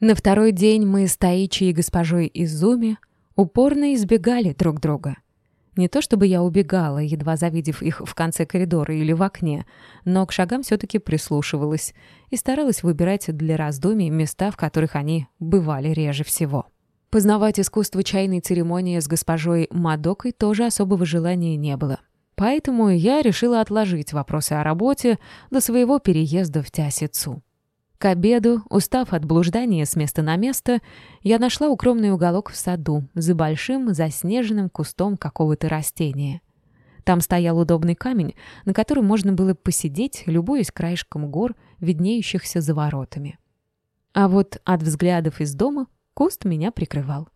На второй день мы с Таичи и госпожой Изуми упорно избегали друг друга. Не то чтобы я убегала, едва завидев их в конце коридора или в окне, но к шагам все-таки прислушивалась и старалась выбирать для раздумий места, в которых они бывали реже всего. Познавать искусство чайной церемонии с госпожой Мадокой тоже особого желания не было. Поэтому я решила отложить вопросы о работе до своего переезда в Тясицу. К обеду, устав от блуждания с места на место, я нашла укромный уголок в саду за большим заснеженным кустом какого-то растения. Там стоял удобный камень, на котором можно было посидеть, любуясь краешком гор, виднеющихся за воротами. А вот от взглядов из дома куст меня прикрывал.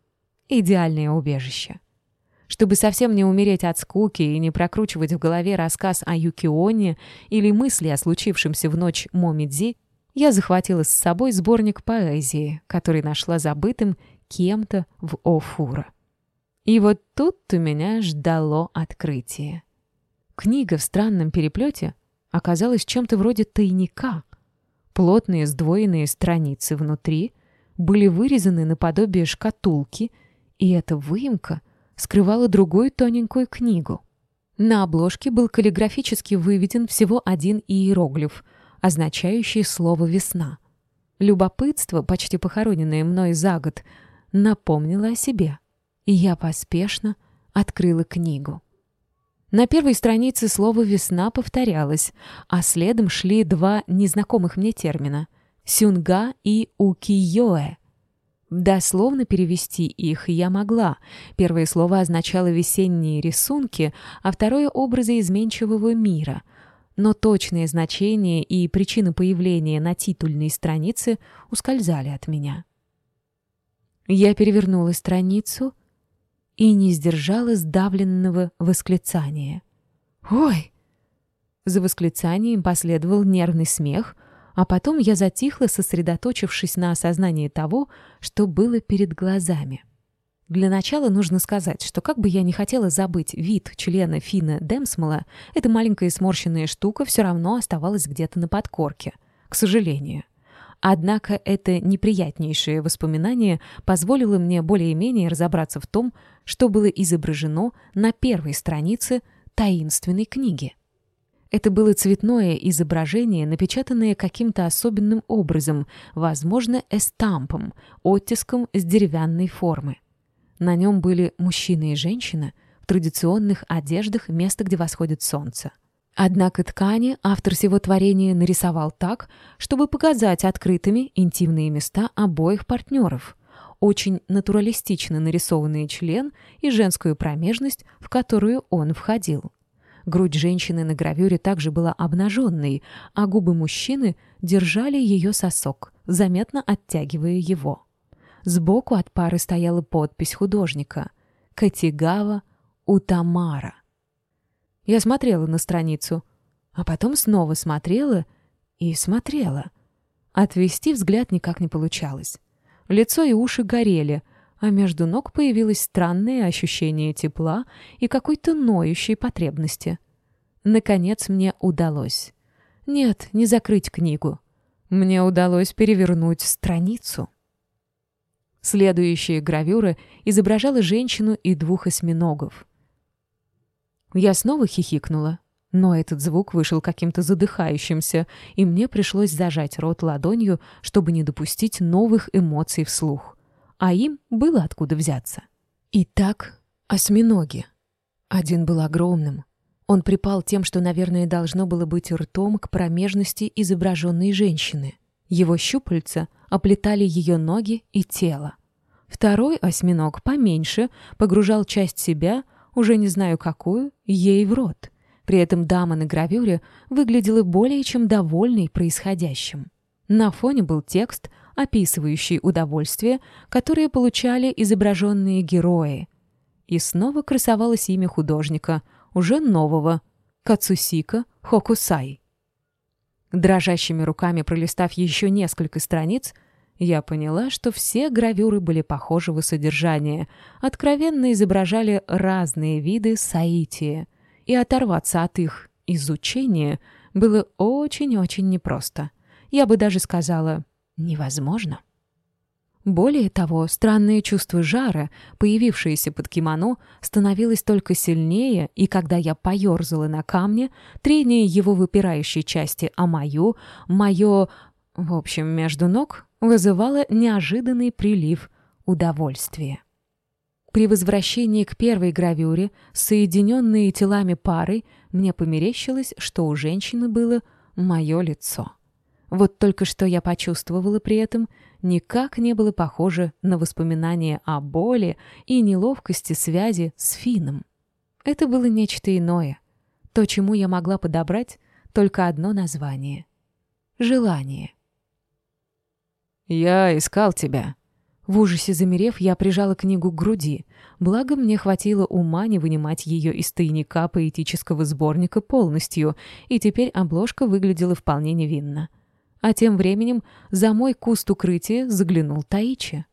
Идеальное убежище. Чтобы совсем не умереть от скуки и не прокручивать в голове рассказ о Юкионе или мысли о случившемся в ночь Момидзи, я захватила с собой сборник поэзии, который нашла забытым кем-то в Офура. И вот тут у меня ждало открытие. Книга в странном переплете оказалась чем-то вроде тайника. Плотные сдвоенные страницы внутри были вырезаны наподобие шкатулки, и эта выемка скрывала другую тоненькую книгу. На обложке был каллиграфически выведен всего один иероглиф, означающий слово «весна». Любопытство, почти похороненное мной за год, напомнило о себе, и я поспешно открыла книгу. На первой странице слово «весна» повторялось, а следом шли два незнакомых мне термина — «сюнга» и «укиёэ». Дословно перевести их я могла. Первое слово означало весенние рисунки, а второе — образы изменчивого мира — но точные значения и причины появления на титульной странице ускользали от меня. Я перевернула страницу и не сдержала сдавленного восклицания. «Ой!» За восклицанием последовал нервный смех, а потом я затихла, сосредоточившись на осознании того, что было перед глазами. Для начала нужно сказать, что как бы я не хотела забыть вид члена Фина Демсмола, эта маленькая сморщенная штука все равно оставалась где-то на подкорке. К сожалению. Однако это неприятнейшее воспоминание позволило мне более-менее разобраться в том, что было изображено на первой странице таинственной книги. Это было цветное изображение, напечатанное каким-то особенным образом, возможно, эстампом, оттиском с деревянной формы. На нем были мужчина и женщина в традиционных одеждах места, где восходит солнце. Однако ткани автор всего творения нарисовал так, чтобы показать открытыми интимные места обоих партнеров, очень натуралистично нарисованный член и женскую промежность, в которую он входил. Грудь женщины на гравюре также была обнаженной, а губы мужчины держали ее сосок, заметно оттягивая его. Сбоку от пары стояла подпись художника «Катигава Утамара». Я смотрела на страницу, а потом снова смотрела и смотрела. Отвести взгляд никак не получалось. Лицо и уши горели, а между ног появилось странное ощущение тепла и какой-то ноющей потребности. Наконец мне удалось. Нет, не закрыть книгу. Мне удалось перевернуть страницу. Следующая гравюра изображала женщину и двух осьминогов. Я снова хихикнула, но этот звук вышел каким-то задыхающимся, и мне пришлось зажать рот ладонью, чтобы не допустить новых эмоций вслух. А им было откуда взяться. Итак, осьминоги. Один был огромным. Он припал тем, что, наверное, должно было быть ртом к промежности изображенной женщины — его щупальца оплетали ее ноги и тело. Второй осьминог поменьше погружал часть себя, уже не знаю какую, ей в рот. При этом дама на гравюре выглядела более чем довольной происходящим. На фоне был текст, описывающий удовольствие, которое получали изображенные герои. И снова красовалось имя художника, уже нового, Кацусика Хокусай. Дрожащими руками пролистав еще несколько страниц, я поняла, что все гравюры были похожего содержания, откровенно изображали разные виды саития, и оторваться от их изучения было очень-очень непросто. Я бы даже сказала, невозможно. Более того, странное чувство жара, появившееся под кимоно, становилось только сильнее, и когда я поерзала на камне, трение его выпирающей части о мою, мое, в общем, между ног, вызывало неожиданный прилив удовольствия. При возвращении к первой гравюре, соединенные телами парой, мне померещилось, что у женщины было мое лицо. Вот только что я почувствовала при этом — никак не было похоже на воспоминания о боли и неловкости связи с Фином. Это было нечто иное, то, чему я могла подобрать только одно название — желание. «Я искал тебя». В ужасе замерев, я прижала книгу к груди, благо мне хватило ума не вынимать ее из тайника поэтического сборника полностью, и теперь обложка выглядела вполне невинно. А тем временем за мой куст укрытия заглянул Таичи.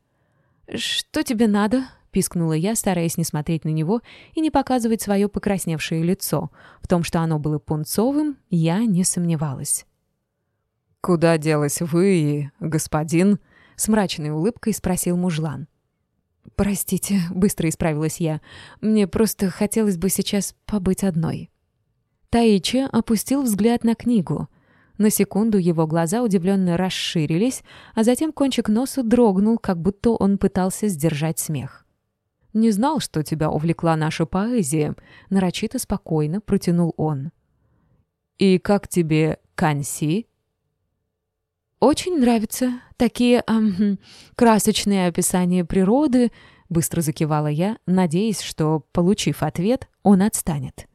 «Что тебе надо?» — пискнула я, стараясь не смотреть на него и не показывать свое покрасневшее лицо. В том, что оно было пунцовым, я не сомневалась. «Куда делась вы и господин?» — с мрачной улыбкой спросил мужлан. «Простите», — быстро исправилась я. «Мне просто хотелось бы сейчас побыть одной». Таичи опустил взгляд на книгу — на секунду его глаза удивленно расширились, а затем кончик носа дрогнул, как будто он пытался сдержать смех. «Не знал, что тебя увлекла наша поэзия», — нарочито спокойно протянул он. «И как тебе Канси?» «Очень нравятся такие эм, красочные описания природы», — быстро закивала я, надеясь, что, получив ответ, он отстанет.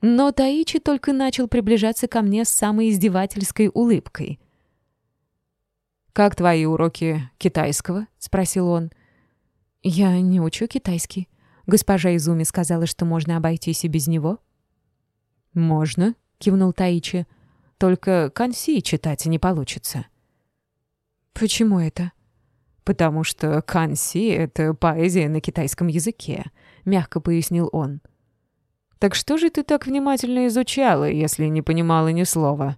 Но Таичи только начал приближаться ко мне с самой издевательской улыбкой. «Как твои уроки китайского?» — спросил он. «Я не учу китайский. Госпожа Изуми сказала, что можно обойтись и без него». «Можно», — кивнул Таичи. «Только канси читать не получится». «Почему это?» «Потому что канси — это поэзия на китайском языке», — мягко пояснил он. Так что же ты так внимательно изучала, если не понимала ни слова?»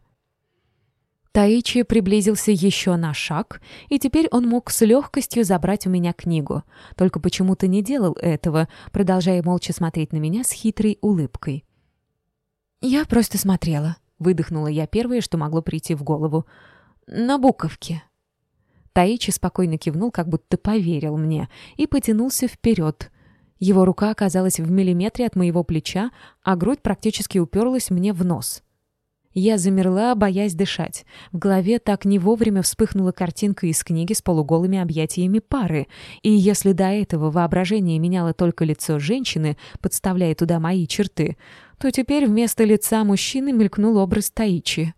Таичи приблизился еще на шаг, и теперь он мог с легкостью забрать у меня книгу. Только почему-то не делал этого, продолжая молча смотреть на меня с хитрой улыбкой. «Я просто смотрела», — выдохнула я первое, что могло прийти в голову. «На буковке». Таичи спокойно кивнул, как будто поверил мне, и потянулся вперед — его рука оказалась в миллиметре от моего плеча, а грудь практически уперлась мне в нос. Я замерла, боясь дышать. В голове так не вовремя вспыхнула картинка из книги с полуголыми объятиями пары, и если до этого воображение меняло только лицо женщины, подставляя туда мои черты, то теперь вместо лица мужчины мелькнул образ Таичи.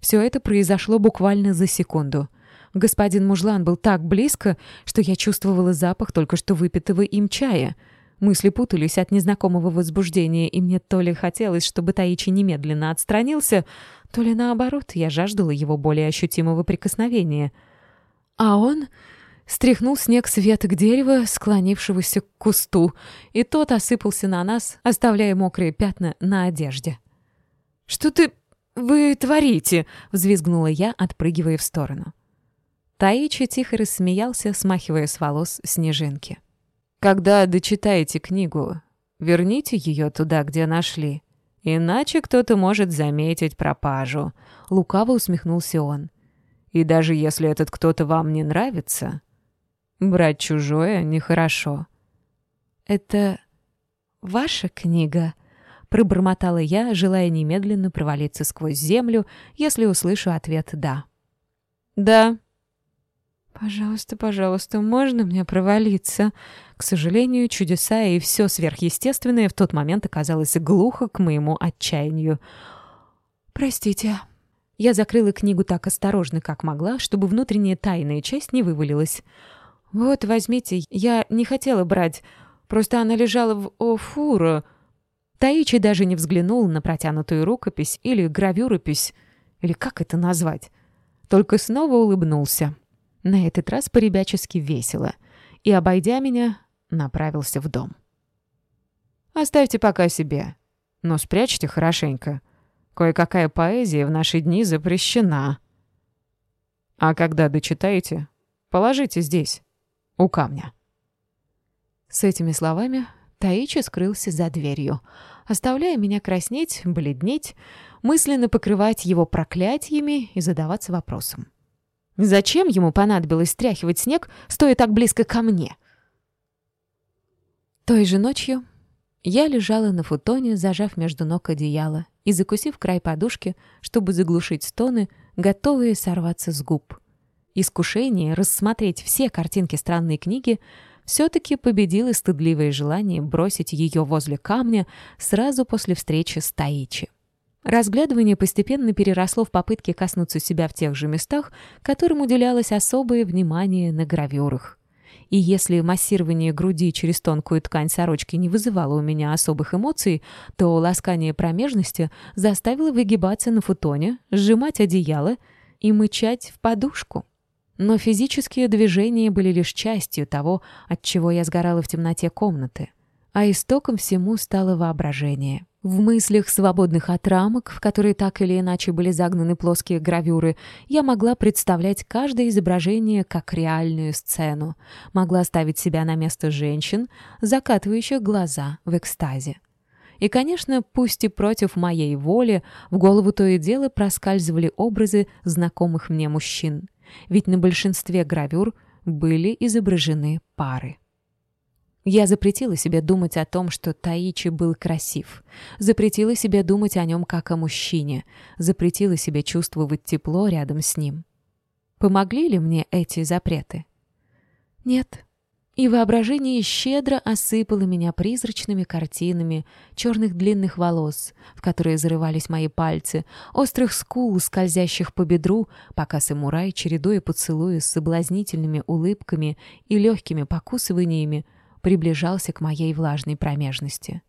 Все это произошло буквально за секунду. Господин Мужлан был так близко, что я чувствовала запах только что выпитого им чая — Мысли путались от незнакомого возбуждения, и мне то ли хотелось, чтобы Таичи немедленно отстранился, то ли наоборот, я жаждала его более ощутимого прикосновения. А он стряхнул снег с веток дерева, склонившегося к кусту, и тот осыпался на нас, оставляя мокрые пятна на одежде. «Что ты... вы творите?» — взвизгнула я, отпрыгивая в сторону. Таичи тихо рассмеялся, смахивая с волос снежинки. Когда дочитаете книгу, верните ее туда, где нашли. Иначе кто-то может заметить пропажу. Лукаво усмехнулся он. И даже если этот кто-то вам не нравится, брать чужое нехорошо. Это ваша книга? Пробормотала я, желая немедленно провалиться сквозь землю, если услышу ответ «да». «Да», «Пожалуйста, пожалуйста, можно мне провалиться?» К сожалению, чудеса и все сверхъестественное в тот момент оказалось глухо к моему отчаянию. «Простите». Я закрыла книгу так осторожно, как могла, чтобы внутренняя тайная часть не вывалилась. «Вот, возьмите, я не хотела брать, просто она лежала в офура». Таичи даже не взглянул на протянутую рукопись или гравюропись, или как это назвать, только снова улыбнулся. На этот раз поребячески весело. И, обойдя меня, направился в дом. «Оставьте пока себе, но спрячьте хорошенько. Кое-какая поэзия в наши дни запрещена. А когда дочитаете, Положите здесь, у камня». С этими словами Таичи скрылся за дверью, оставляя меня краснеть, бледнеть, мысленно покрывать его проклятиями и задаваться вопросом. Зачем ему понадобилось стряхивать снег, стоя так близко ко мне? Той же ночью я лежала на футоне, зажав между ног одеяло и закусив край подушки, чтобы заглушить стоны, готовые сорваться с губ. Искушение рассмотреть все картинки странной книги все-таки победило стыдливое желание бросить ее возле камня сразу после встречи с Таичи. Разглядывание постепенно переросло в попытки коснуться себя в тех же местах, которым уделялось особое внимание на гравюрах. И если массирование груди через тонкую ткань сорочки не вызывало у меня особых эмоций, то ласкание промежности заставило выгибаться на футоне, сжимать одеяло и мычать в подушку. Но физические движения были лишь частью того, от чего я сгорала в темноте комнаты. А истоком всему стало воображение. В мыслях, свободных от рамок, в которые так или иначе были загнаны плоские гравюры, я могла представлять каждое изображение как реальную сцену, могла ставить себя на место женщин, закатывающих глаза в экстазе. И, конечно, пусть и против моей воли, в голову то и дело проскальзывали образы знакомых мне мужчин ведь на большинстве гравюр были изображены пары. Я запретила себе думать о том, что Таичи был красив. Запретила себе думать о нем как о мужчине. Запретила себе чувствовать тепло рядом с ним. Помогли ли мне эти запреты? Нет и воображение щедро осыпало меня призрачными картинами черных длинных волос, в которые зарывались мои пальцы, острых скул, скользящих по бедру, пока самурай, чередуя поцелуи с соблазнительными улыбками и легкими покусываниями, приближался к моей влажной промежности.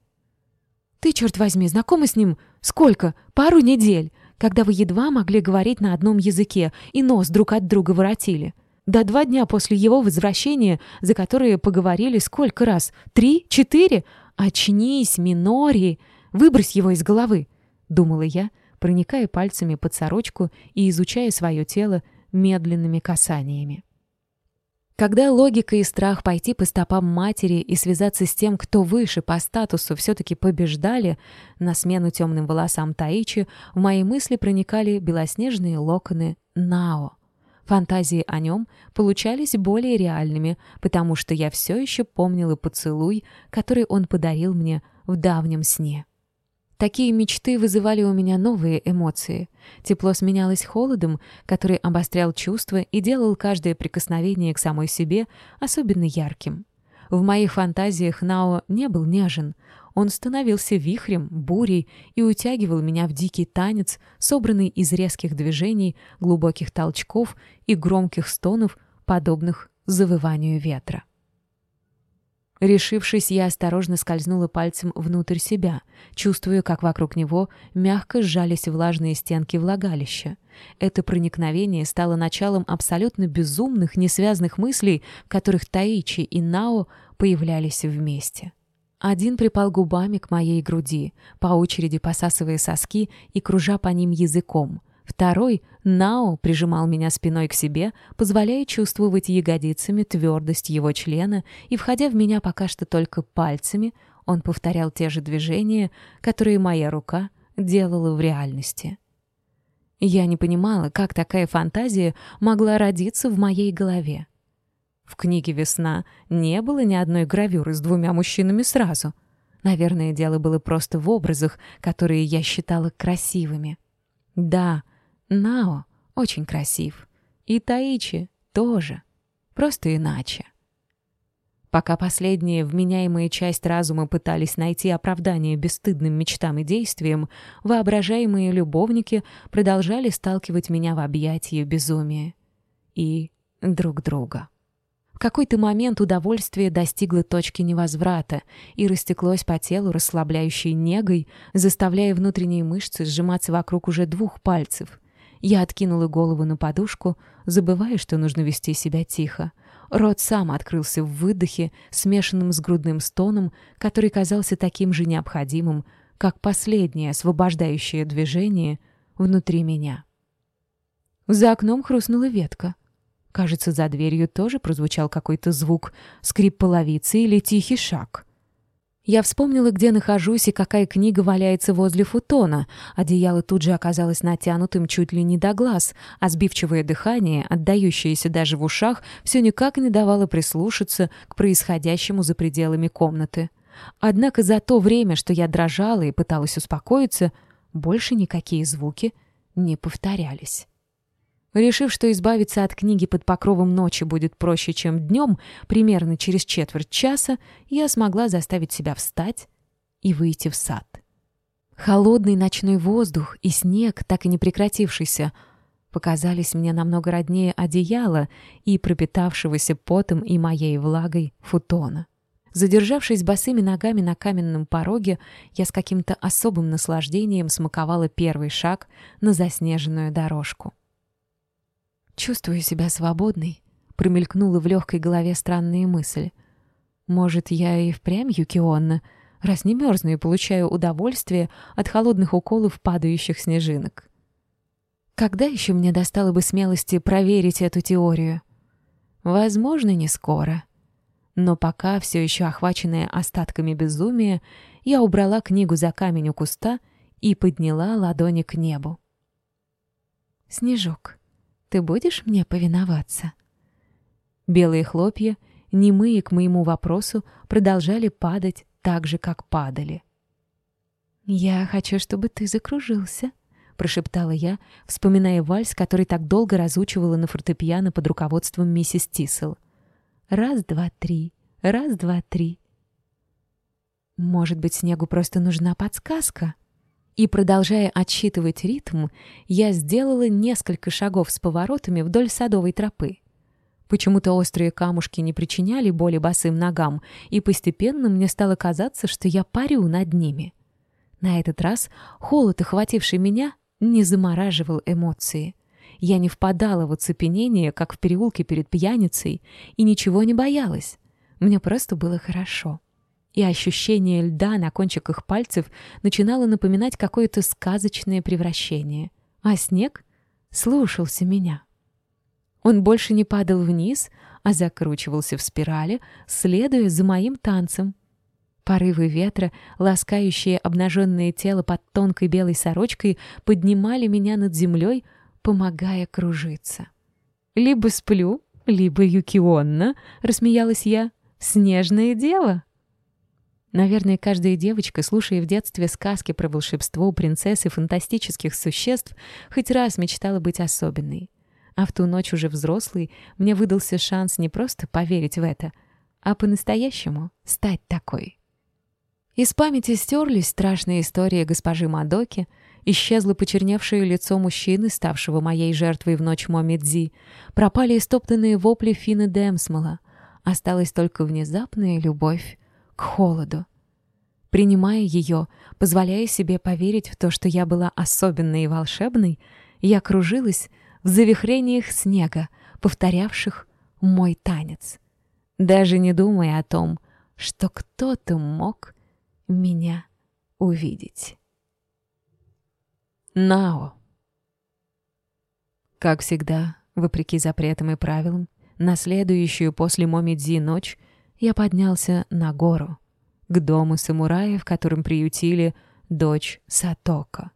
«Ты, черт возьми, знакома с ним? Сколько? Пару недель, когда вы едва могли говорить на одном языке и нос друг от друга воротили». Да два дня после его возвращения, за которые поговорили сколько раз? Три? Четыре? Очнись, Минори! Выбрось его из головы!» — думала я, проникая пальцами под сорочку и изучая свое тело медленными касаниями. Когда логика и страх пойти по стопам матери и связаться с тем, кто выше по статусу, все-таки побеждали, на смену темным волосам Таичи в мои мысли проникали белоснежные локоны Нао. Фантазии о нем получались более реальными, потому что я все еще помнила поцелуй, который он подарил мне в давнем сне. Такие мечты вызывали у меня новые эмоции. Тепло сменялось холодом, который обострял чувства и делал каждое прикосновение к самой себе особенно ярким. В моих фантазиях Нао не был нежен. Он становился вихрем, бурей и утягивал меня в дикий танец, собранный из резких движений, глубоких толчков и громких стонов, подобных завыванию ветра. Решившись, я осторожно скользнула пальцем внутрь себя, чувствуя, как вокруг него мягко сжались влажные стенки влагалища. Это проникновение стало началом абсолютно безумных, несвязных мыслей, в которых Таичи и Нао появлялись вместе. Один припал губами к моей груди, по очереди посасывая соски и кружа по ним языком. Второй, Нао, прижимал меня спиной к себе, позволяя чувствовать ягодицами твердость его члена, и, входя в меня пока что только пальцами, он повторял те же движения, которые моя рука делала в реальности. Я не понимала, как такая фантазия могла родиться в моей голове. В книге «Весна» не было ни одной гравюры с двумя мужчинами сразу. Наверное, дело было просто в образах, которые я считала красивыми. Да, Нао очень красив. И Таичи тоже. Просто иначе. Пока последние вменяемые часть разума пытались найти оправдание бесстыдным мечтам и действиям, воображаемые любовники продолжали сталкивать меня в объятия безумия. И друг друга. В какой-то момент удовольствие достигло точки невозврата и растеклось по телу расслабляющей негой, заставляя внутренние мышцы сжиматься вокруг уже двух пальцев. Я откинула голову на подушку, забывая, что нужно вести себя тихо. Рот сам открылся в выдохе, смешанном с грудным стоном, который казался таким же необходимым, как последнее освобождающее движение внутри меня. За окном хрустнула ветка — Кажется, за дверью тоже прозвучал какой-то звук, скрип половицы или тихий шаг. Я вспомнила, где нахожусь и какая книга валяется возле футона. Одеяло тут же оказалось натянутым чуть ли не до глаз, а сбивчивое дыхание, отдающееся даже в ушах, все никак не давало прислушаться к происходящему за пределами комнаты. Однако за то время, что я дрожала и пыталась успокоиться, больше никакие звуки не повторялись. Решив, что избавиться от книги под покровом ночи будет проще, чем днем, примерно через четверть часа я смогла заставить себя встать и выйти в сад. Холодный ночной воздух и снег, так и не прекратившийся, показались мне намного роднее одеяла и пропитавшегося потом и моей влагой футона. Задержавшись босыми ногами на каменном пороге, я с каким-то особым наслаждением смаковала первый шаг на заснеженную дорожку. Чувствую себя свободной, промелькнула в легкой голове странная мысль. Может, я и впрямь Юкионна, раз не мерзну и получаю удовольствие от холодных уколов падающих снежинок. Когда еще мне достало бы смелости проверить эту теорию? Возможно, не скоро. Но пока, все еще охваченная остатками безумия, я убрала книгу за камень у куста и подняла ладони к небу. «Снежок, ты будешь мне повиноваться?» Белые хлопья, немые к моему вопросу, продолжали падать так же, как падали. «Я хочу, чтобы ты закружился», — прошептала я, вспоминая вальс, который так долго разучивала на фортепиано под руководством миссис Тисел. «Раз, два, три, раз, два, три». Может быть, снегу просто нужна подсказка? И, продолжая отсчитывать ритм, я сделала несколько шагов с поворотами вдоль садовой тропы. Почему-то острые камушки не причиняли боли босым ногам, и постепенно мне стало казаться, что я парю над ними. На этот раз холод, охвативший меня, не замораживал эмоции. Я не впадала в оцепенение, как в переулке перед пьяницей, и ничего не боялась. Мне просто было хорошо и ощущение льда на кончиках пальцев начинало напоминать какое-то сказочное превращение. А снег слушался меня. Он больше не падал вниз, а закручивался в спирали, следуя за моим танцем. Порывы ветра, ласкающие обнаженное тело под тонкой белой сорочкой, поднимали меня над землей, помогая кружиться. «Либо сплю, либо Юкионна», — рассмеялась я, — «снежное дело». Наверное, каждая девочка, слушая в детстве сказки про волшебство, принцесс и фантастических существ, хоть раз мечтала быть особенной. А в ту ночь уже взрослый мне выдался шанс не просто поверить в это, а по-настоящему стать такой. Из памяти стерлись страшные истории госпожи Мадоки, исчезло почерневшее лицо мужчины, ставшего моей жертвой в ночь Момидзи, пропали истоптанные вопли Фины Демсмола, осталась только внезапная любовь к холоду. Принимая ее, позволяя себе поверить в то, что я была особенной и волшебной, я кружилась в завихрениях снега, повторявших мой танец, даже не думая о том, что кто-то мог меня увидеть. Нао. Как всегда, вопреки запретам и правилам, на следующую после Момидзи ночь я поднялся на гору, к дому самурая, в котором приютили дочь Сатока.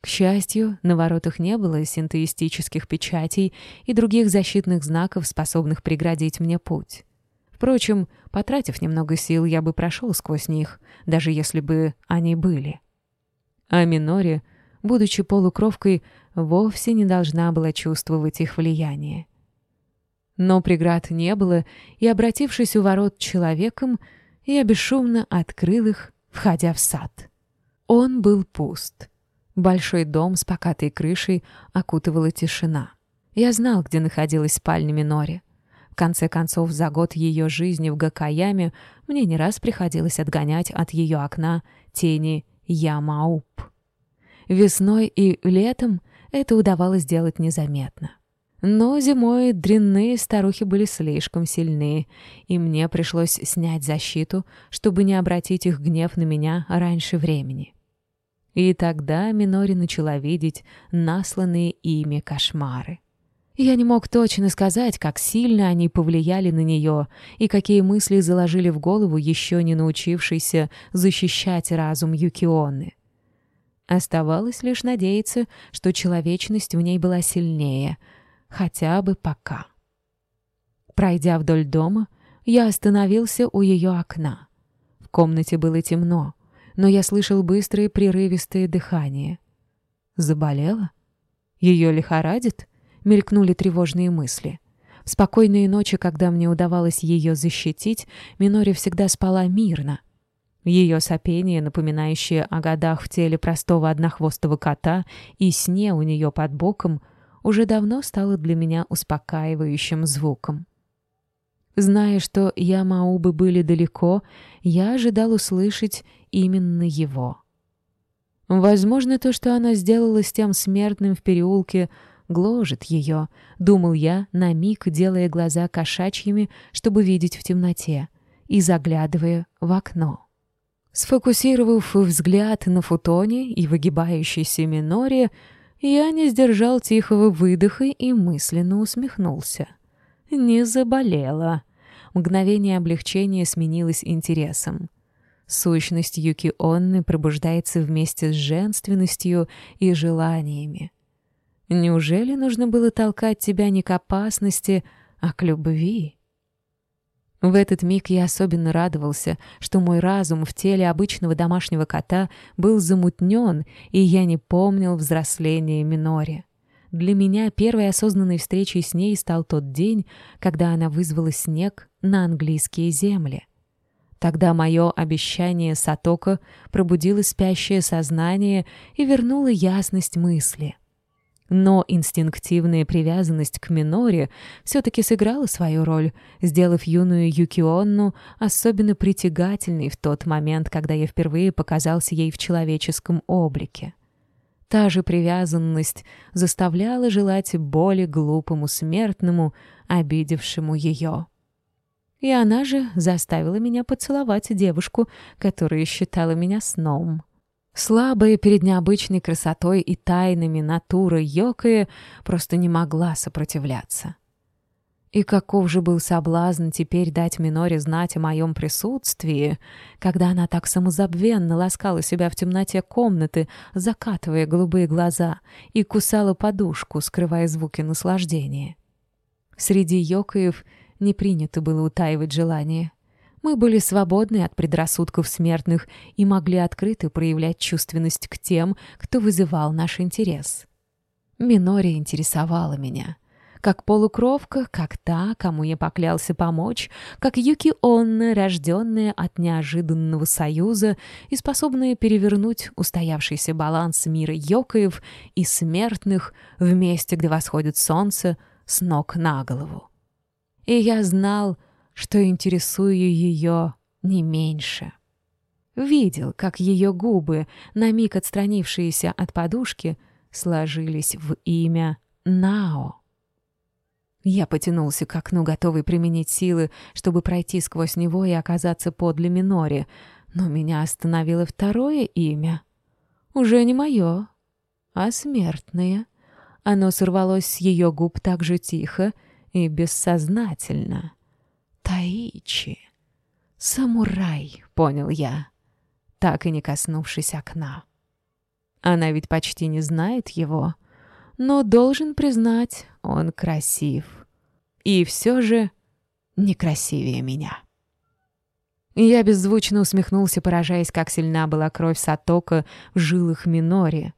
К счастью, на воротах не было синтеистических печатей и других защитных знаков, способных преградить мне путь. Впрочем, потратив немного сил, я бы прошел сквозь них, даже если бы они были. А Минори, будучи полукровкой, вовсе не должна была чувствовать их влияние. Но преград не было, и, обратившись у ворот человеком, я бесшумно открыл их, входя в сад. Он был пуст. Большой дом с покатой крышей окутывала тишина. Я знал, где находилась спальня Минори. В конце концов, за год ее жизни в Гакаяме мне не раз приходилось отгонять от ее окна тени Ямауп. Весной и летом это удавалось делать незаметно. Но зимой дрянные старухи были слишком сильны, и мне пришлось снять защиту, чтобы не обратить их гнев на меня раньше времени. И тогда Минори начала видеть насланные ими кошмары. Я не мог точно сказать, как сильно они повлияли на нее и какие мысли заложили в голову еще не научившийся защищать разум Юкионы. Оставалось лишь надеяться, что человечность в ней была сильнее, хотя бы пока. Пройдя вдоль дома, я остановился у ее окна. В комнате было темно, но я слышал быстрые прерывистые дыхания. Заболела? Ее лихорадит? Мелькнули тревожные мысли. В спокойные ночи, когда мне удавалось ее защитить, Минори всегда спала мирно. Ее сопение, напоминающее о годах в теле простого однохвостого кота и сне у нее под боком, уже давно стало для меня успокаивающим звуком. Зная, что Ямаубы были далеко, я ожидал услышать именно его. Возможно, то, что она сделала с тем смертным в переулке, гложет ее, думал я, на миг делая глаза кошачьими, чтобы видеть в темноте, и заглядывая в окно. Сфокусировав взгляд на футоне и выгибающейся миноре, я не сдержал тихого выдоха и мысленно усмехнулся. Не заболела. Мгновение облегчения сменилось интересом. Сущность Юки Онны пробуждается вместе с женственностью и желаниями. Неужели нужно было толкать тебя не к опасности, а к любви? В этот миг я особенно радовался, что мой разум в теле обычного домашнего кота был замутнен, и я не помнил взросления Минори. Для меня первой осознанной встречей с ней стал тот день, когда она вызвала снег на английские земли. Тогда мое обещание Сатока пробудило спящее сознание и вернуло ясность мысли. Но инстинктивная привязанность к Миноре все-таки сыграла свою роль, сделав юную Юкионну особенно притягательной в тот момент, когда я впервые показался ей в человеческом облике. Та же привязанность заставляла желать боли глупому смертному, обидевшему ее. И она же заставила меня поцеловать девушку, которая считала меня сном. Слабая перед необычной красотой и тайнами натура Йокая просто не могла сопротивляться. И каков же был соблазн теперь дать Миноре знать о моем присутствии, когда она так самозабвенно ласкала себя в темноте комнаты, закатывая голубые глаза и кусала подушку, скрывая звуки наслаждения. Среди Йокаев не принято было утаивать желание — мы были свободны от предрассудков смертных и могли открыто проявлять чувственность к тем, кто вызывал наш интерес. Минори интересовала меня. Как полукровка, как та, кому я поклялся помочь, как Юки Онна, рожденная от неожиданного союза и способная перевернуть устоявшийся баланс мира Йокаев и смертных в месте, где восходит солнце, с ног на голову. И я знал, что интересую ее не меньше. Видел, как ее губы, на миг отстранившиеся от подушки, сложились в имя Нао. Я потянулся к окну, готовый применить силы, чтобы пройти сквозь него и оказаться подле Минори, но меня остановило второе имя. Уже не мое, а смертное. Оно сорвалось с ее губ так же тихо и бессознательно. Таичи. Самурай, понял я, так и не коснувшись окна. Она ведь почти не знает его, но должен признать, он красив. И все же некрасивее меня. Я беззвучно усмехнулся, поражаясь, как сильна была кровь Сатока в жилах Минори.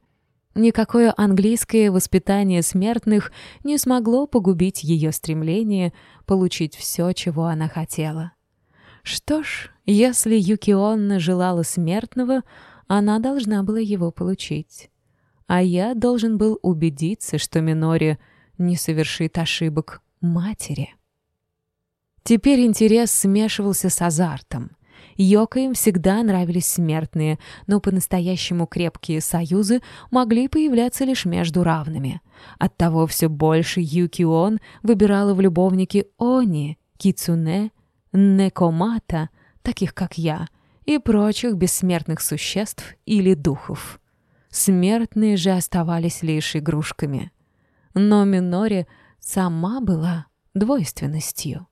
Никакое английское воспитание смертных не смогло погубить ее стремление получить все, чего она хотела. Что ж, если Юкионна желала смертного, она должна была его получить. А я должен был убедиться, что Минори не совершит ошибок матери. Теперь интерес смешивался с азартом. Йокаем всегда нравились смертные, но по-настоящему крепкие союзы могли появляться лишь между равными. Оттого все больше Юкион выбирала в любовнике Они, Кицуне, Некомата, таких как я, и прочих бессмертных существ или духов. Смертные же оставались лишь игрушками. Но Минори сама была двойственностью.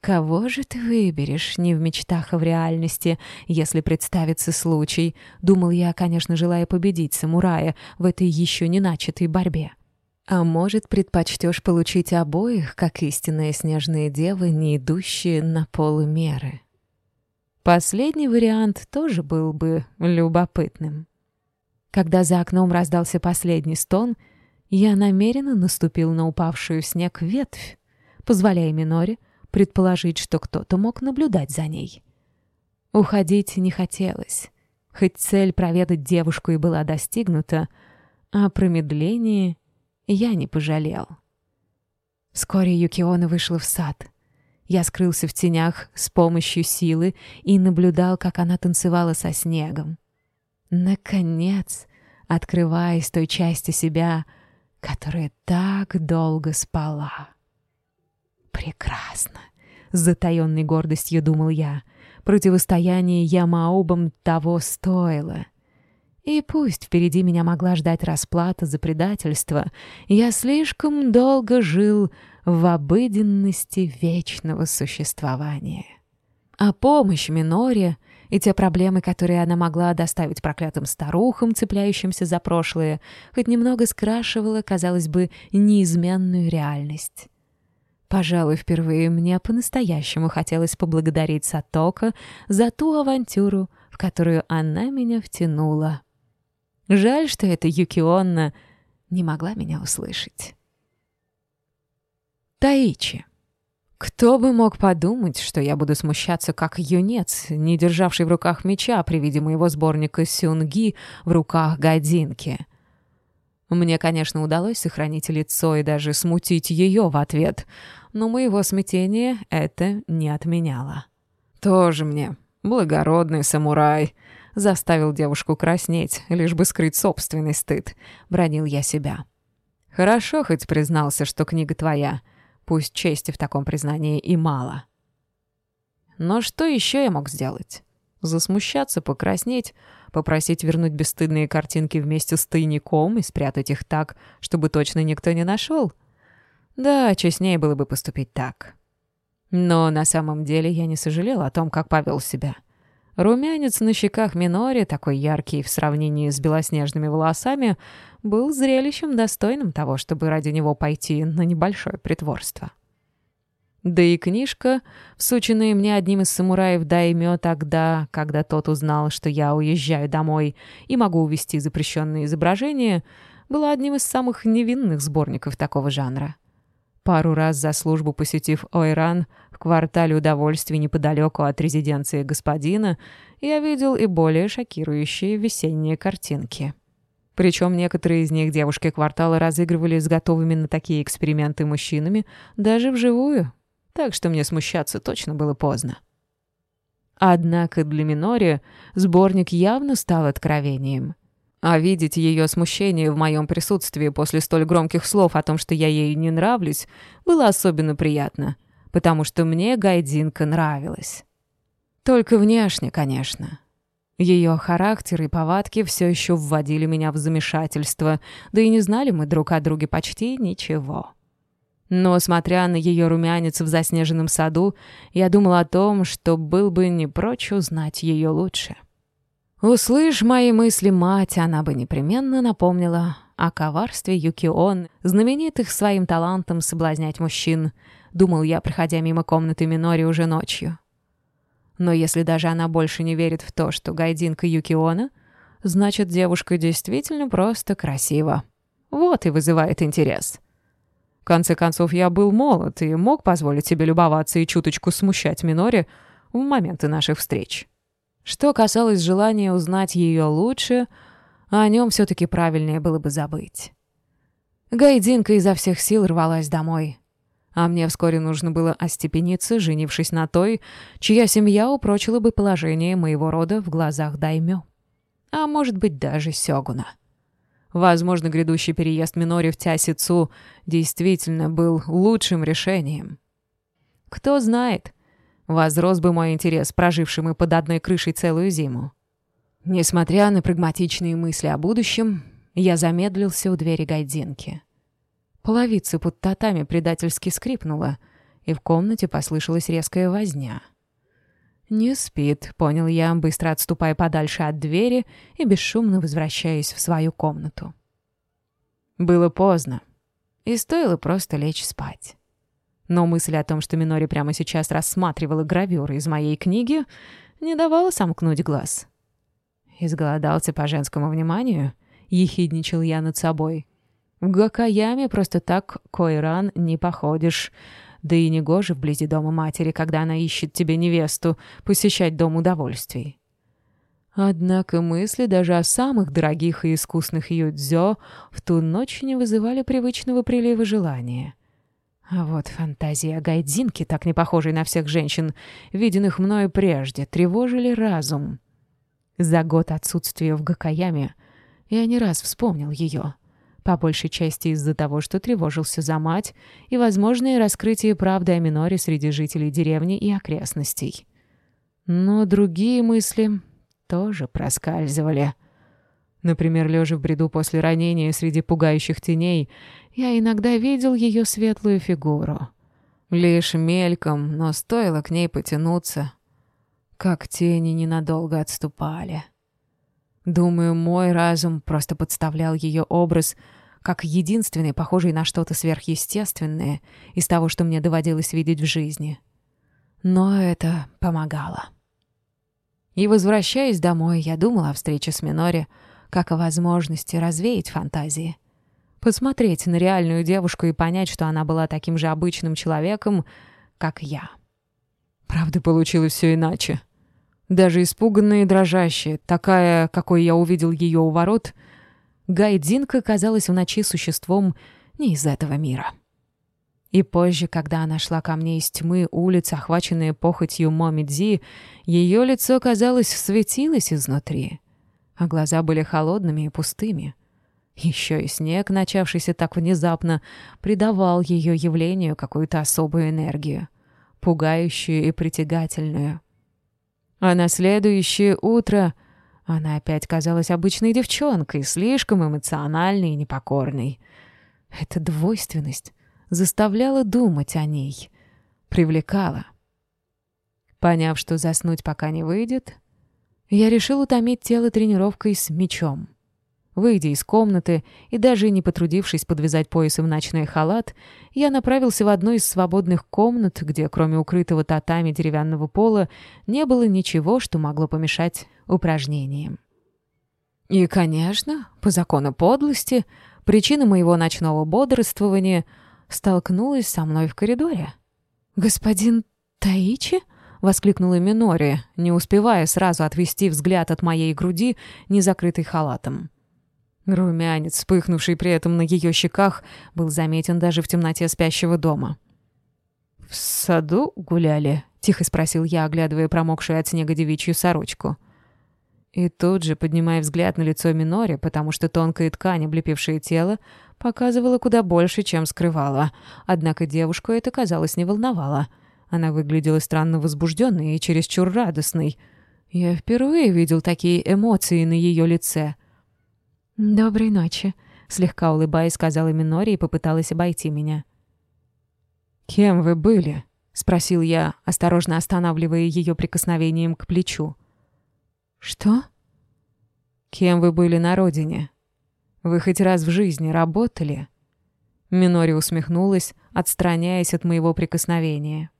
«Кого же ты выберешь, не в мечтах, а в реальности, если представится случай?» Думал я, конечно, желая победить самурая в этой еще не начатой борьбе. А может, предпочтешь получить обоих, как истинные снежные девы, не идущие на полумеры? Последний вариант тоже был бы любопытным. Когда за окном раздался последний стон, я намеренно наступил на упавшую в снег ветвь, позволяя Миноре предположить, что кто-то мог наблюдать за ней. Уходить не хотелось, хоть цель проведать девушку и была достигнута, а промедление я не пожалел. Вскоре Юкиона вышла в сад. Я скрылся в тенях с помощью силы и наблюдал, как она танцевала со снегом. Наконец, открываясь той части себя, которая так долго спала. Прекрасно, с затаенной гордостью думал я. Противостояние Ямаобам того стоило — и пусть впереди меня могла ждать расплата за предательство, я слишком долго жил в обыденности вечного существования. А помощь Миноре и те проблемы, которые она могла доставить проклятым старухам, цепляющимся за прошлое, хоть немного скрашивала, казалось бы, неизменную реальность. Пожалуй, впервые мне по-настоящему хотелось поблагодарить Сатока за ту авантюру, в которую она меня втянула. Жаль, что эта Юкионна не могла меня услышать. Таичи. Кто бы мог подумать, что я буду смущаться как юнец, не державший в руках меча при виде моего сборника сюнги в руках годинки. Мне, конечно, удалось сохранить лицо и даже смутить ее в ответ, но моего смятения это не отменяло. «Тоже мне благородный самурай», заставил девушку краснеть, лишь бы скрыть собственный стыд. Бронил я себя. Хорошо хоть признался, что книга твоя. Пусть чести в таком признании и мало. Но что еще я мог сделать? Засмущаться, покраснеть, попросить вернуть бесстыдные картинки вместе с тайником и спрятать их так, чтобы точно никто не нашел? Да, честнее было бы поступить так. Но на самом деле я не сожалел о том, как повел себя. — Румянец на щеках Минори, такой яркий в сравнении с белоснежными волосами, был зрелищем достойным того, чтобы ради него пойти на небольшое притворство. Да и книжка, всученная мне одним из самураев Даймё тогда, когда тот узнал, что я уезжаю домой и могу увести запрещенные изображения, была одним из самых невинных сборников такого жанра. Пару раз за службу посетив Ойран в квартале удовольствий неподалеку от резиденции господина, я видел и более шокирующие весенние картинки. Причем некоторые из них девушки квартала разыгрывали с готовыми на такие эксперименты мужчинами даже вживую, так что мне смущаться точно было поздно. Однако для Минори сборник явно стал откровением — а видеть ее смущение в моем присутствии после столь громких слов о том, что я ей не нравлюсь, было особенно приятно, потому что мне Гайдинка нравилась. Только внешне, конечно. Ее характер и повадки все еще вводили меня в замешательство, да и не знали мы друг о друге почти ничего. Но, смотря на ее румянец в заснеженном саду, я думал о том, что был бы не прочь узнать ее лучше. — Услышь мои мысли, мать, она бы непременно напомнила о коварстве Юкион, знаменитых своим талантом соблазнять мужчин, думал я, проходя мимо комнаты Минори уже ночью. Но если даже она больше не верит в то, что Гайдинка Юкиона, значит, девушка действительно просто красива. Вот и вызывает интерес. Конце концов, я был молод и мог позволить себе любоваться и чуточку смущать Минори в моменты наших встреч. Что касалось желания узнать ее лучше, о нем все-таки правильнее было бы забыть. Гайдинка изо всех сил рвалась домой. А мне вскоре нужно было остепениться, женившись на той, чья семья упрочила бы положение моего рода в глазах Даймё. А может быть, даже Сёгуна. Возможно, грядущий переезд Минори в Тясицу действительно был лучшим решением. Кто знает, возрос бы мой интерес, проживший мы под одной крышей целую зиму. Несмотря на прагматичные мысли о будущем, я замедлился у двери гайдинки. Половица под татами предательски скрипнула, и в комнате послышалась резкая возня. «Не спит», — понял я, быстро отступая подальше от двери и бесшумно возвращаясь в свою комнату. Было поздно, и стоило просто лечь спать. Но мысль о том, что Минори прямо сейчас рассматривала гравюры из моей книги, не давала сомкнуть глаз. Изголодался по женскому вниманию, ехидничал я над собой. В Гакаяме просто так Койран не походишь, да и не гоже вблизи дома матери, когда она ищет тебе невесту, посещать дом удовольствий. Однако мысли даже о самых дорогих и искусных юдзё в ту ночь не вызывали привычного прилива желания. А вот фантазия о гайдзинке, так не похожей на всех женщин, виденных мною прежде, тревожили разум. За год отсутствия в Гакаяме я не раз вспомнил ее — по большей части из-за того, что тревожился за мать и возможное раскрытие правды о Миноре среди жителей деревни и окрестностей. Но другие мысли тоже проскальзывали. Например, лежа в бреду после ранения среди пугающих теней, я иногда видел ее светлую фигуру. Лишь мельком, но стоило к ней потянуться, как тени ненадолго отступали. Думаю, мой разум просто подставлял ее образ — как единственный, похожий на что-то сверхъестественное из того, что мне доводилось видеть в жизни. Но это помогало. И возвращаясь домой, я думала о встрече с Минори, как о возможности развеять фантазии. Посмотреть на реальную девушку и понять, что она была таким же обычным человеком, как я. Правда, получилось все иначе. Даже испуганная и дрожащая, такая, какой я увидел ее у ворот — Гайдинка казалась в ночи существом не из этого мира. И позже, когда она шла ко мне из тьмы улиц, охваченные похотью Момидзи, ее лицо, казалось, светилось изнутри, а глаза были холодными и пустыми. Еще и снег, начавшийся так внезапно, придавал ее явлению какую-то особую энергию, пугающую и притягательную. А на следующее утро — она опять казалась обычной девчонкой, слишком эмоциональной и непокорной. Эта двойственность заставляла думать о ней, привлекала. Поняв, что заснуть пока не выйдет, я решил утомить тело тренировкой с мечом. Выйдя из комнаты и даже не потрудившись подвязать поясом ночной халат, я направился в одну из свободных комнат, где, кроме укрытого татами деревянного пола, не было ничего, что могло помешать упражнениям. И, конечно, по закону подлости, причина моего ночного бодрствования столкнулась со мной в коридоре. «Господин Таичи?» — воскликнула Минори, не успевая сразу отвести взгляд от моей груди, не закрытой халатом. Румянец, вспыхнувший при этом на ее щеках, был заметен даже в темноте спящего дома. «В саду гуляли?» — тихо спросил я, оглядывая промокшую от снега девичью сорочку. И тут же, поднимая взгляд на лицо Минори, потому что тонкая ткань, облепившая тело, показывала куда больше, чем скрывала. Однако девушку это, казалось, не волновало. Она выглядела странно возбужденной и чересчур радостной. Я впервые видел такие эмоции на ее лице — «Доброй ночи», — слегка улыбаясь, сказала Минори и попыталась обойти меня. «Кем вы были?» — спросил я, осторожно останавливая ее прикосновением к плечу. «Что?» «Кем вы были на родине? Вы хоть раз в жизни работали?» Минори усмехнулась, отстраняясь от моего прикосновения.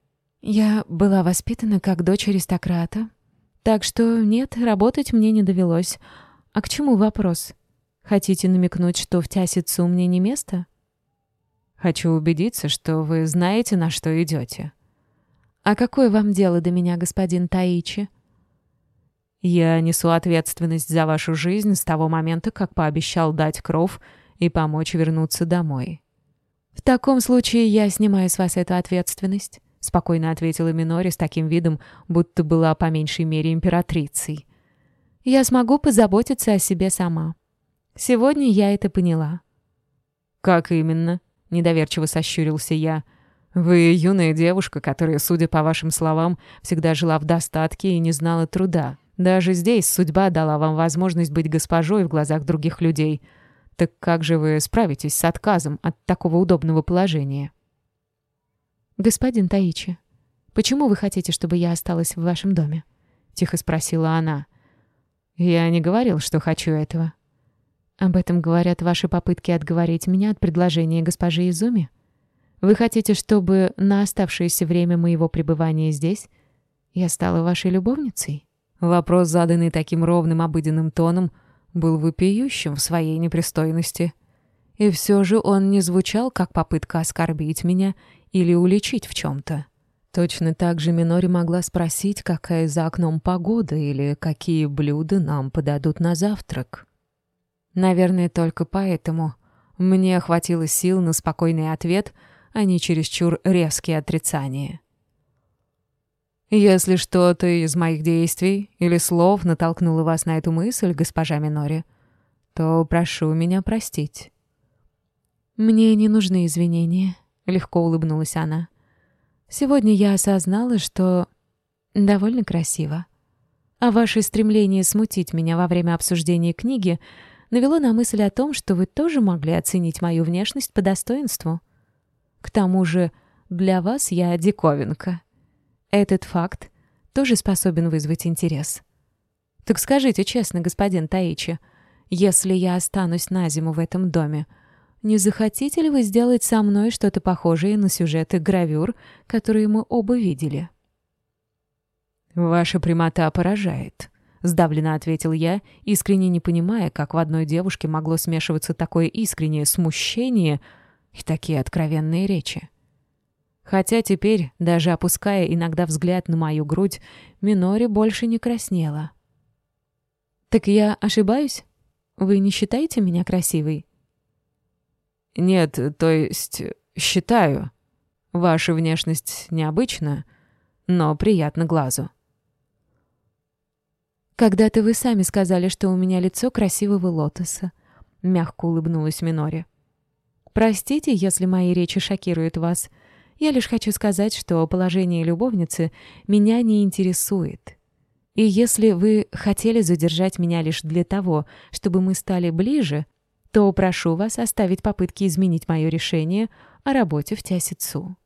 «Я была воспитана как дочь аристократа, так что нет, работать мне не довелось. А к чему вопрос?» Хотите намекнуть, что в Тясицу мне не место? Хочу убедиться, что вы знаете, на что идете. А какое вам дело до меня, господин Таичи? Я несу ответственность за вашу жизнь с того момента, как пообещал дать кров и помочь вернуться домой. В таком случае я снимаю с вас эту ответственность, спокойно ответила Минори с таким видом, будто была по меньшей мере императрицей. Я смогу позаботиться о себе сама. Сегодня я это поняла». «Как именно?» — недоверчиво сощурился я. «Вы юная девушка, которая, судя по вашим словам, всегда жила в достатке и не знала труда. Даже здесь судьба дала вам возможность быть госпожой в глазах других людей. Так как же вы справитесь с отказом от такого удобного положения? «Господин Таичи, почему вы хотите, чтобы я осталась в вашем доме?» — тихо спросила она. «Я не говорил, что хочу этого». «Об этом говорят ваши попытки отговорить меня от предложения госпожи Изуми? Вы хотите, чтобы на оставшееся время моего пребывания здесь я стала вашей любовницей?» Вопрос, заданный таким ровным обыденным тоном, был вопиющим в своей непристойности. И все же он не звучал, как попытка оскорбить меня или уличить в чем-то. Точно так же Минори могла спросить, какая за окном погода или какие блюда нам подадут на завтрак. Наверное, только поэтому мне хватило сил на спокойный ответ, а не чересчур резкие отрицания. «Если что-то из моих действий или слов натолкнуло вас на эту мысль, госпожа Минори, то прошу меня простить». «Мне не нужны извинения», — легко улыбнулась она. «Сегодня я осознала, что довольно красиво. А ваше стремление смутить меня во время обсуждения книги навело на мысль о том, что вы тоже могли оценить мою внешность по достоинству. К тому же для вас я диковинка. Этот факт тоже способен вызвать интерес. Так скажите честно, господин Таичи, если я останусь на зиму в этом доме, — не захотите ли вы сделать со мной что-то похожее на сюжеты гравюр, которые мы оба видели?» «Ваша прямота поражает», — сдавленно ответил я, искренне не понимая, как в одной девушке могло смешиваться такое искреннее смущение и такие откровенные речи. Хотя теперь, даже опуская иногда взгляд на мою грудь, Минори больше не краснела. «Так я ошибаюсь? Вы не считаете меня красивой?» «Нет, то есть, считаю. Ваша внешность необычна, но приятна глазу». «Когда-то вы сами сказали, что у меня лицо красивого лотоса», — мягко улыбнулась Минори. «Простите, если мои речи шокируют вас. Я лишь хочу сказать, что положение любовницы меня не интересует. И если вы хотели задержать меня лишь для того, чтобы мы стали ближе, — то прошу вас оставить попытки изменить мое решение о работе в Тясицу.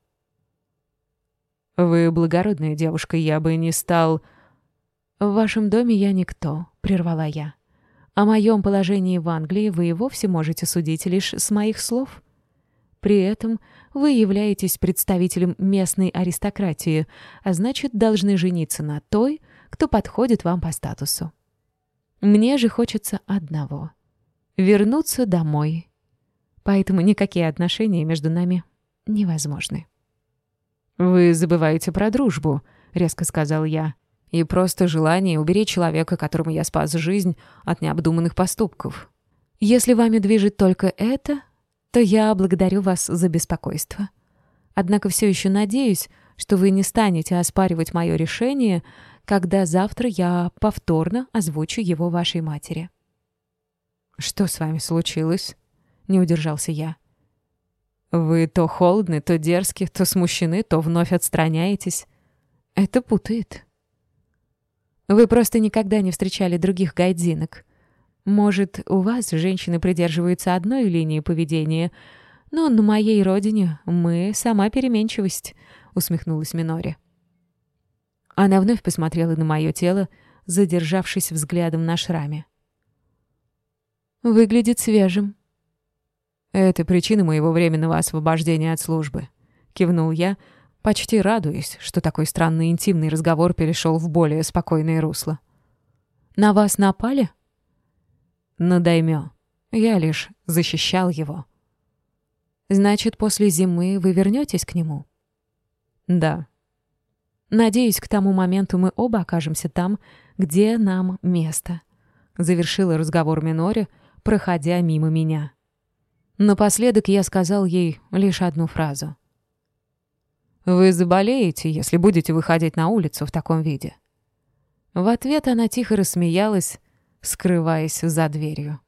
«Вы благородная девушка, я бы не стал...» «В вашем доме я никто», — прервала я. «О моем положении в Англии вы и вовсе можете судить лишь с моих слов. При этом вы являетесь представителем местной аристократии, а значит, должны жениться на той, кто подходит вам по статусу. Мне же хочется одного — вернуться домой. Поэтому никакие отношения между нами невозможны. «Вы забываете про дружбу», — резко сказал я, «и просто желание уберечь человека, которому я спас жизнь, от необдуманных поступков». «Если вами движет только это, то я благодарю вас за беспокойство. Однако все еще надеюсь, что вы не станете оспаривать мое решение, когда завтра я повторно озвучу его вашей матери». «Что с вами случилось?» — не удержался я. «Вы то холодны, то дерзки, то смущены, то вновь отстраняетесь. Это путает». «Вы просто никогда не встречали других гайдзинок. Может, у вас женщины придерживаются одной линии поведения, но на моей родине мы сама переменчивость», — усмехнулась Минори. Она вновь посмотрела на мое тело, задержавшись взглядом на шраме. Выглядит свежим». «Это причина моего временного освобождения от службы», — кивнул я, почти радуясь, что такой странный интимный разговор перешел в более спокойное русло. «На вас напали?» «На. Я лишь защищал его». «Значит, после зимы вы вернетесь к нему?» «Да». «Надеюсь, к тому моменту мы оба окажемся там, где нам место», — завершила разговор Минори, — проходя мимо меня. Напоследок я сказал ей лишь одну фразу. «Вы заболеете, если будете выходить на улицу в таком виде». В ответ она тихо рассмеялась, скрываясь за дверью.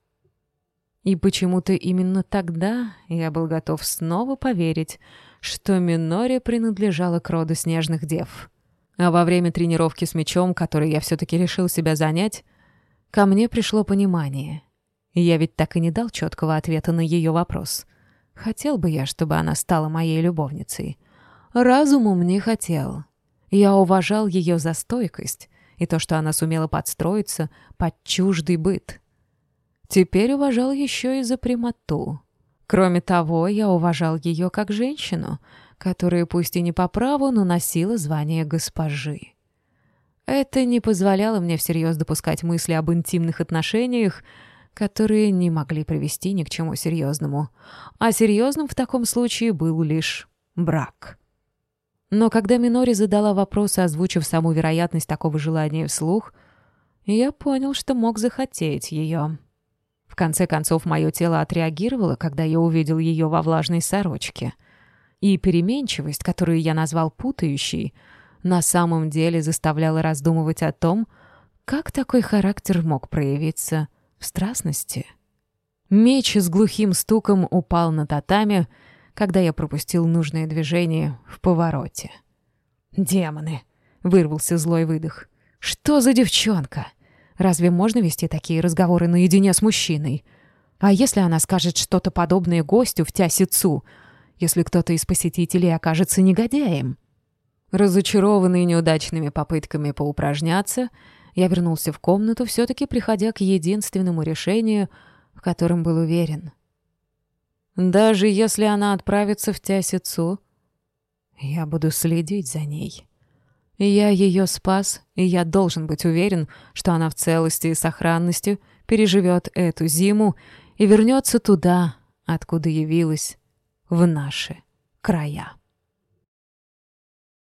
И почему-то именно тогда я был готов снова поверить, что Миноре принадлежала к роду снежных дев. А во время тренировки с мечом, которой я все-таки решил себя занять, ко мне пришло понимание. Я ведь так и не дал четкого ответа на ее вопрос. Хотел бы я, чтобы она стала моей любовницей. Разумом не хотел. Я уважал ее за стойкость и то, что она сумела подстроиться под чуждый быт. Теперь уважал еще и за прямоту. Кроме того, я уважал ее как женщину, которая пусть и не по праву, но носила звание госпожи. Это не позволяло мне всерьез допускать мысли об интимных отношениях, которые не могли привести ни к чему серьезному. А серьезным в таком случае был лишь брак. Но когда Минори задала вопрос, озвучив саму вероятность такого желания вслух, я понял, что мог захотеть ее. В конце концов, мое тело отреагировало, когда я увидел ее во влажной сорочке. И переменчивость, которую я назвал путающей, на самом деле заставляла раздумывать о том, как такой характер мог проявиться в страстности. Меч с глухим стуком упал на татами, когда я пропустил нужное движение в повороте. «Демоны!» — вырвался злой выдох. «Что за девчонка? Разве можно вести такие разговоры наедине с мужчиной? А если она скажет что-то подобное гостю в Тясицу, если кто-то из посетителей окажется негодяем?» Разочарованный неудачными попытками поупражняться, я вернулся в комнату, все-таки приходя к единственному решению, в котором был уверен — даже если она отправится в Тясицу, я буду следить за ней. Я ее спас, и я должен быть уверен, что она в целости и сохранности переживет эту зиму и вернется туда, откуда явилась, в наши края.